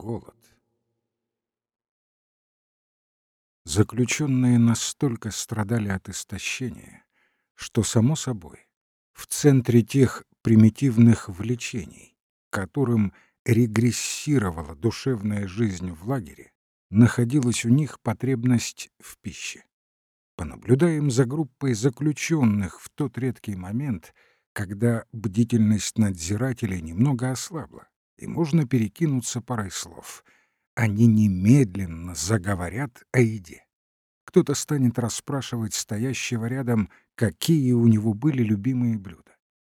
голод. Заключенные настолько страдали от истощения, что, само собой, в центре тех примитивных влечений, которым регрессировала душевная жизнь в лагере, находилась у них потребность в пище. Понаблюдаем за группой заключенных в тот редкий момент, когда бдительность надзирателей немного ослабла, и можно перекинуться парой слов. Они немедленно заговорят о еде. Кто-то станет расспрашивать стоящего рядом, какие у него были любимые блюда.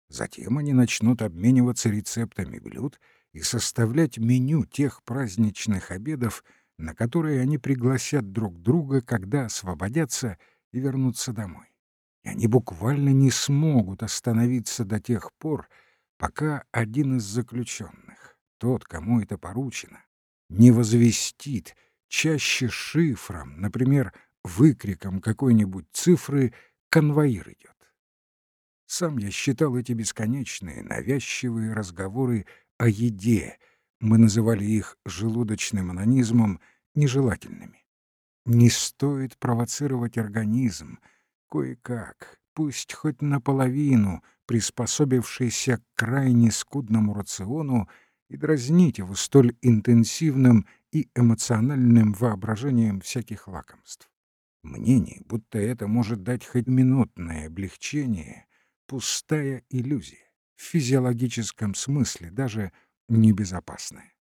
Затем они начнут обмениваться рецептами блюд и составлять меню тех праздничных обедов, на которые они пригласят друг друга, когда освободятся и вернутся домой. И они буквально не смогут остановиться до тех пор, пока один из заключенных, тот, кому это поручено, не возвестит чаще шифром, например, выкриком какой-нибудь цифры «конвоир идет». Сам я считал эти бесконечные, навязчивые разговоры о еде, мы называли их желудочным анонизмом, нежелательными. Не стоит провоцировать организм, кое-как, пусть хоть наполовину, приспособившийся к крайне скудному рациону, и дразнить его столь интенсивным и эмоциональным воображением всяких лакомств. Мнение, будто это может дать хоть минутное облегчение, пустая иллюзия, в физиологическом смысле даже небезопасная.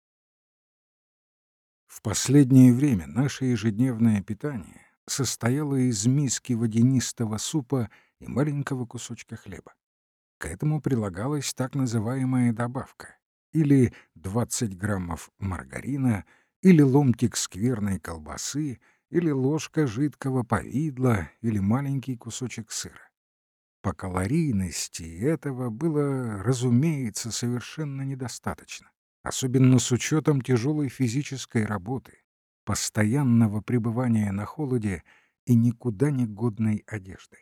В последнее время наше ежедневное питание состояло из миски водянистого супа и маленького кусочка хлеба. К этому прилагалась так называемая добавка, или 20 граммов маргарина, или ломтик скверной колбасы, или ложка жидкого повидла, или маленький кусочек сыра. По калорийности этого было, разумеется, совершенно недостаточно, особенно с учетом тяжелой физической работы, постоянного пребывания на холоде и никуда не годной одежды.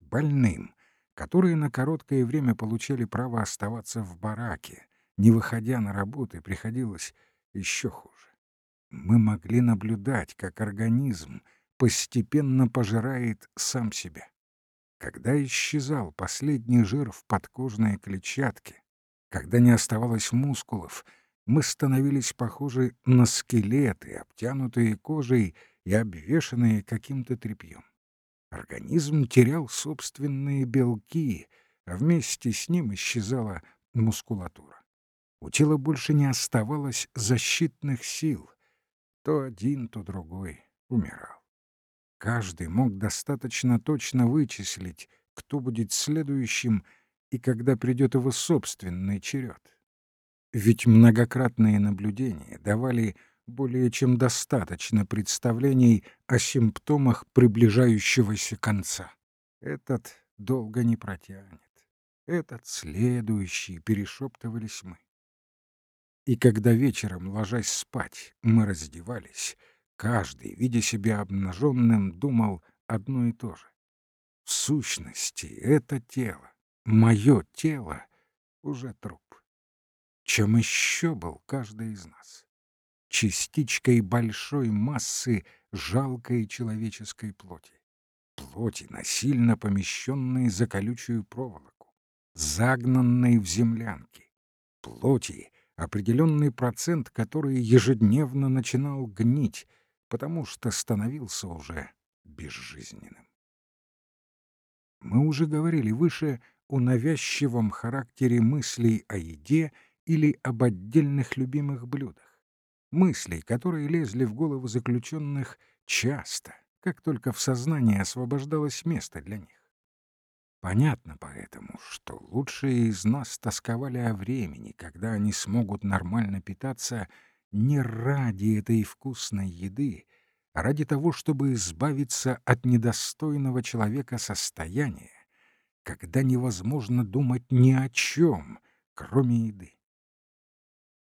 Больным, которые на короткое время получали право оставаться в бараке, не выходя на работу, приходилось еще хуже. Мы могли наблюдать, как организм постепенно пожирает сам себя. Когда исчезал последний жир в подкожной клетчатке, когда не оставалось мускулов, мы становились похожи на скелеты, обтянутые кожей и обвешанные каким-то тряпьем. Организм терял собственные белки, а вместе с ним исчезала мускулатура. У тела больше не оставалось защитных сил. То один, то другой умирал. Каждый мог достаточно точно вычислить, кто будет следующим и когда придет его собственный черед. Ведь многократные наблюдения давали более чем достаточно представлений о симптомах приближающегося конца. Этот долго не протянет. Этот следующий, перешептывались мы. И когда вечером, ложась спать, мы раздевались — Каждый, видя себя обнаженным, думал одно и то же. В сущности, это тело, мое тело, уже труп. Чем еще был каждый из нас? Частичкой большой массы жалкой человеческой плоти. Плоти, насильно помещенной за колючую проволоку, загнанной в землянки. Плоти, определенный процент, который ежедневно начинал гнить, потому что становился уже безжизненным. Мы уже говорили выше о навязчивом характере мыслей о еде или об отдельных любимых блюдах. Мыслей, которые лезли в голову заключенных часто, как только в сознании освобождалось место для них. Понятно поэтому, что лучшие из нас тосковали о времени, когда они смогут нормально питаться не ради этой вкусной еды, а ради того, чтобы избавиться от недостойного человека состояния, когда невозможно думать ни о чем, кроме еды.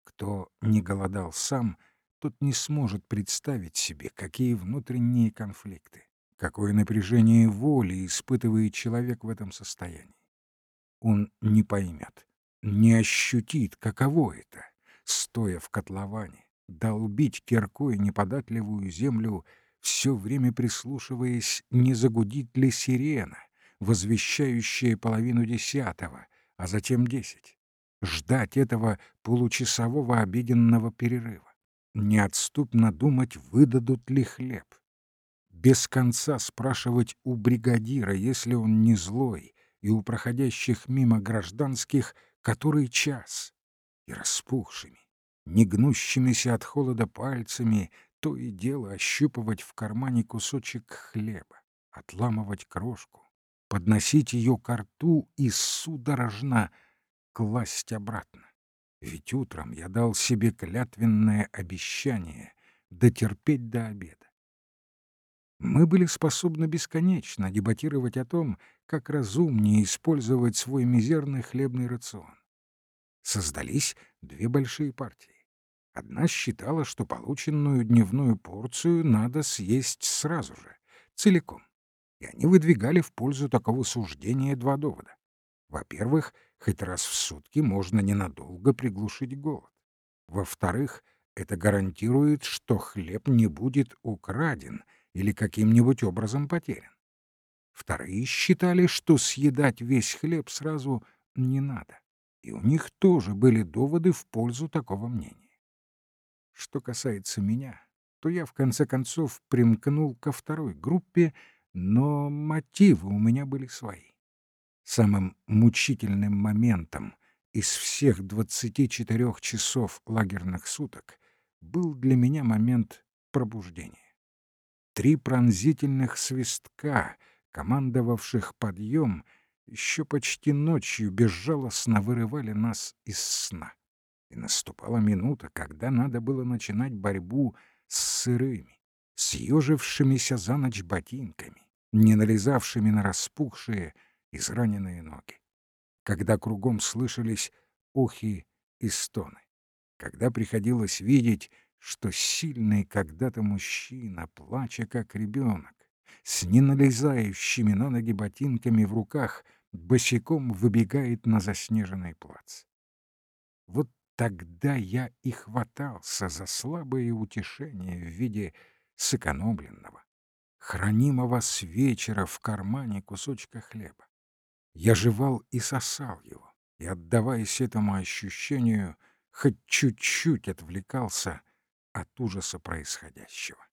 Кто не голодал сам, тот не сможет представить себе, какие внутренние конфликты, какое напряжение воли испытывает человек в этом состоянии. Он не поймет, не ощутит, каково это стоя в котловане, долбить киркой неподатливую землю, все время прислушиваясь, не загудит ли сирена, возвещающая половину десятого, а затем десять. Ждать этого получасового обеденного перерыва. Неотступно думать, выдадут ли хлеб. Без конца спрашивать у бригадира, если он не злой, и у проходящих мимо гражданских, который час. И распухшими, не гнущимися от холода пальцами, то и дело ощупывать в кармане кусочек хлеба, отламывать крошку, подносить ее к рту и судорожно класть обратно. Ведь утром я дал себе клятвенное обещание дотерпеть до обеда. Мы были способны бесконечно дебатировать о том, как разумнее использовать свой мизерный хлебный рацион. Создались две большие партии. Одна считала, что полученную дневную порцию надо съесть сразу же, целиком. И они выдвигали в пользу такого суждения два довода. Во-первых, хоть раз в сутки можно ненадолго приглушить голод. Во-вторых, это гарантирует, что хлеб не будет украден или каким-нибудь образом потерян. Вторые считали, что съедать весь хлеб сразу не надо. И у них тоже были доводы в пользу такого мнения. Что касается меня, то я в конце концов примкнул ко второй группе, но мотивы у меня были свои. Самым мучительным моментом из всех 24 часов лагерных суток был для меня момент пробуждения. Три пронзительных свистка, командовавших подъем, еще почти ночью безжалостно вырывали нас из сна. И наступала минута, когда надо было начинать борьбу с сырыми, съежившимися за ночь ботинками, не налезавшими на распухшие, израненные ноги. Когда кругом слышались охи и стоны. Когда приходилось видеть, что сильный когда-то мужчина, плача как ребенок, с неналезающими на ноги ботинками в руках, босиком выбегает на заснеженный плац. Вот Тогда я и хватался за слабое утешение в виде сэкономленного, хранимого с вечера в кармане кусочка хлеба. Я жевал и сосал его, и, отдаваясь этому ощущению, хоть чуть-чуть отвлекался от ужаса происходящего.